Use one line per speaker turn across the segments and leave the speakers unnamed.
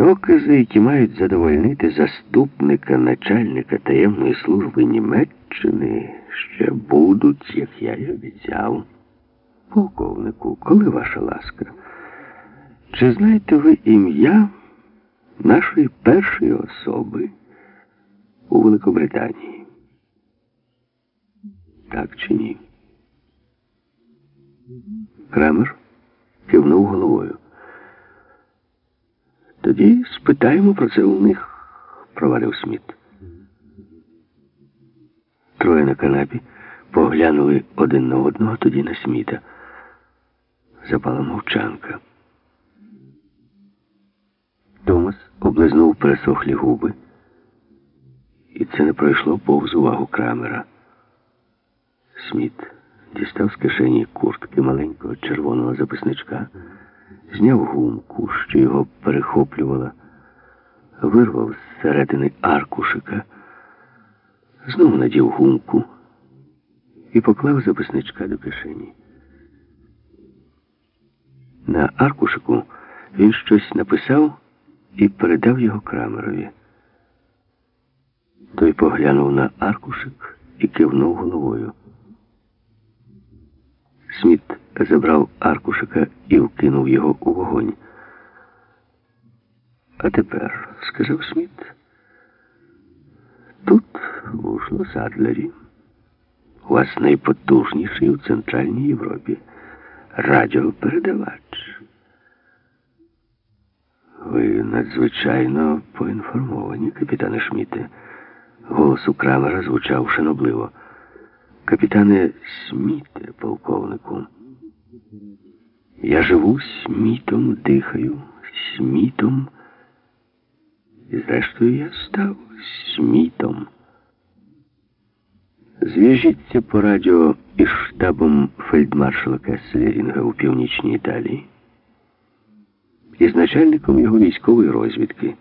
Докази, які мають задовольнити заступника начальника таємної служби Німеччини, ще будуть, як я й обіцяв. Полковнику, коли ваша ласка? Чи знаєте ви ім'я нашої першої особи у Великобританії? Так чи ні? Крамер кивнув головою. Тоді спитаємо про це у них, провадив Сміт. Троє на канапі поглянули один на одного, тоді на Сміта. Запала мовчанка. Томас облизнув пересохлі губи, і це не пройшло повз увагу крамера. Сміт дістав з кишені куртки маленького червоного записничка, зняв гумку, що його перехоплювала, вирвав з середини аркушика, знову надів гумку і поклав записничка до кишені. На аркушику він щось написав і передав його крамерові. Той поглянув на аркушик і кивнув головою. Сміт забрав аркушика і вкинув його у вогонь. А тепер, сказав Сміт, тут у Шлосадлері у вас найпотужніший у Центральній Європі радіопередавач. Ви надзвичайно поінформовані, капітане Шміте. Голос у Крамера звучав шанобливо. Капітане Сміте, полковнику. Я живу смітом, дихаю, смітом. І зрештою я став смітом. Зв'яжіться по радіо із штабом фельдмаршала Кесселерінга у північній Італії із начальником його військової розвідки.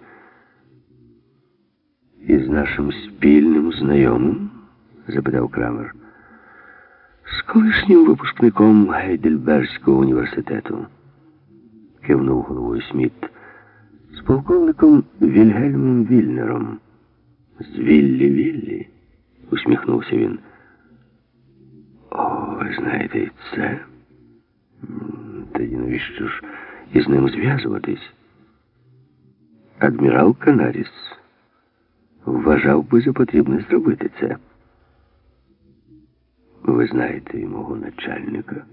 Із нашим спільним знайомим? запитав Крамер. З колишнім випускником Гейдельбергського університету, кивнув головою Сміт. З полковником Вільгельмом Вільнером. З Віллі Віллі, усміхнувся він. О, ви знаєте, і це? Тоді навіщо ж із ним зв'язуватись? Адмірал Канаріс вважав би за потрібне зробити це. Ви знаєте і мого начальника.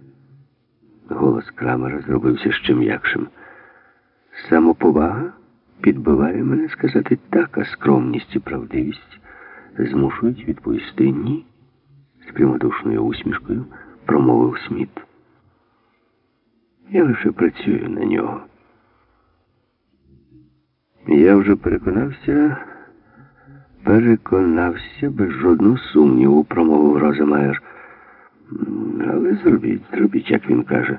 Голос Крамера зробився ще м'якшим. Самоповага підбиває мене сказати так, а скромність і правдивість змушують відповісти ні. З прямодушною усмішкою промовив Сміт. Я лише працюю на нього. Я вже переконався, переконався без жодного сумніву, промовив Розамайер. Але зробіть, зробіть, як він каже.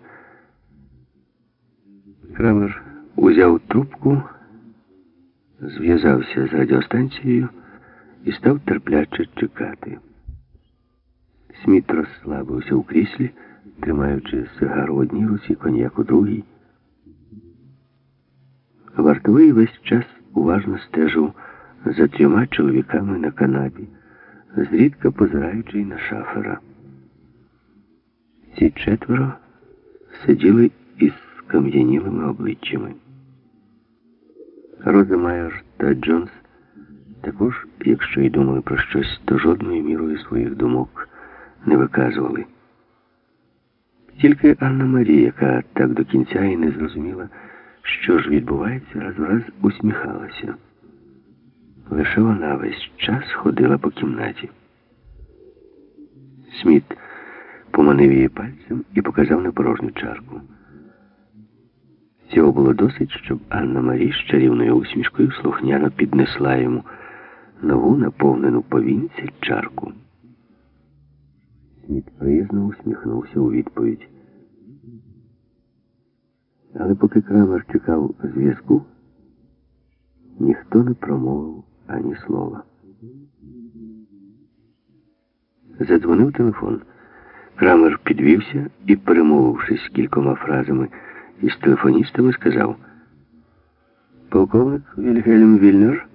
Крамер узяв трубку, зв'язався з радіостанцією і став терпляче чекати. Сміт розслабився у кріслі, тримаючи сигару в одній руці, коньяк у другій. Вартовий весь час уважно стежив за трьома чоловіками на канапі, зрідка позираючи на шафера. Ці четверо сиділи із скам'янілими обличчями. Роземайер та Джонс також, якщо й думали про щось, то жодною мірою своїх думок не виказували. Тільки Анна Марія, яка так до кінця і не зрозуміла, що ж відбувається, раз у раз усміхалася. Лише вона весь час ходила по кімнаті. Сміт поманив її пальцем і показав на порожню чарку. Цього було досить, щоб Анна Марі з чарівною усмішкою слухняно піднесла йому нову наповнену повінця чарку. Сміт приязно усміхнувся у відповідь. Але поки Крамер чекав зв'язку, ніхто не промовив ані слова. Задзвонив телефон. Крамер підвівся і, перемовившись кількома фразами із телефоністами, сказав: Полковник Вільгельм Вільнер